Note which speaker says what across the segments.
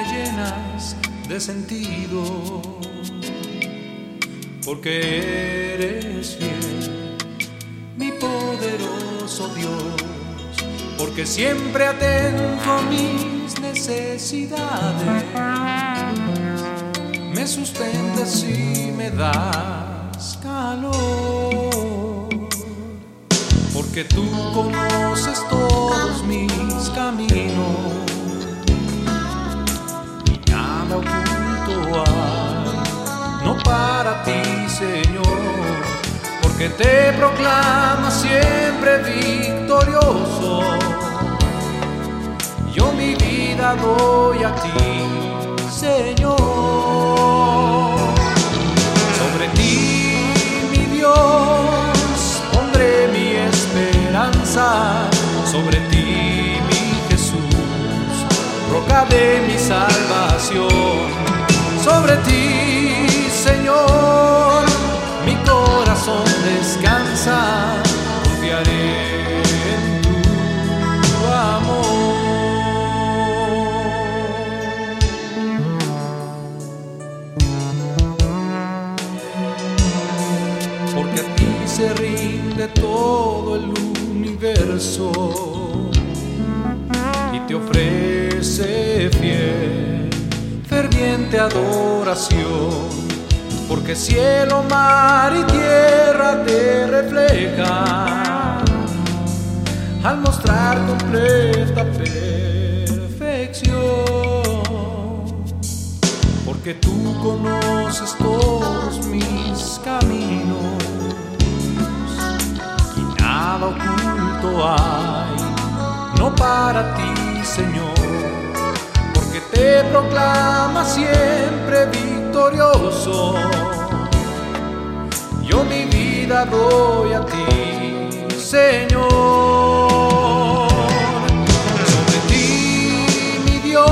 Speaker 1: llenas de sentido, porque eres fiel, mi poderoso Dios, porque siempre atento a mis necesidades, me sustentas y me das calor, porque tú conoces todos mis caminos porque te proclama siempre victorioso. Yo mi vida doy a ti, Señor. Sobre ti, mi Dios, pondré mi esperanza, sobre ti, mi Jesús, roca de mi salvación. Rinde todo el universo y te ofrece fiel, ferviente adoración. Porque cielo, mar y tierra te reflejan al mostrar completa perfección. Porque tú conoces todos mis no para ti, Señor, porque te proclama siempre victorioso. Yo mi vida doy a ti, Señor. Sobre ti, mi Dios,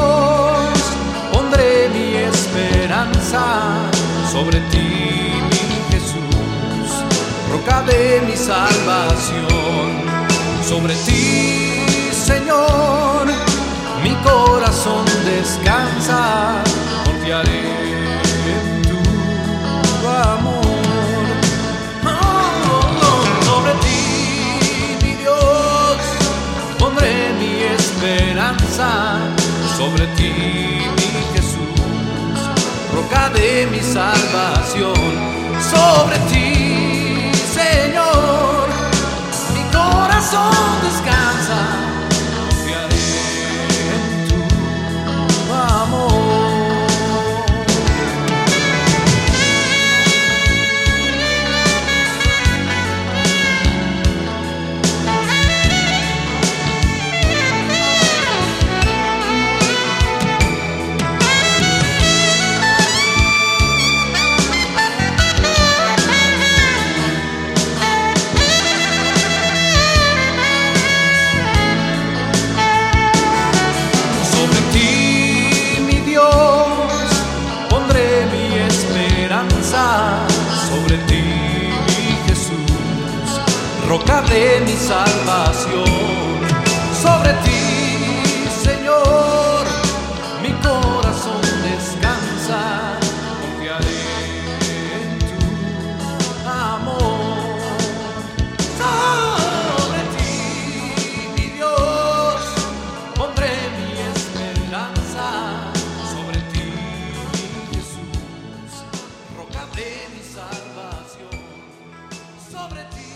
Speaker 1: pondré mi esperanza. Sobre ti, mi Jesús, roca de mi salvación. Sobre ti, Señor, mi corazón descansa. Confiaré en tu amor. Sobre ti, mi Dios, pondré mi esperanza. Sobre ti, mi Jesús, roca de mi salvación. Sobre ti, esperanza. Sobre ti, Jesús, roca de mi salvación. sobre ti.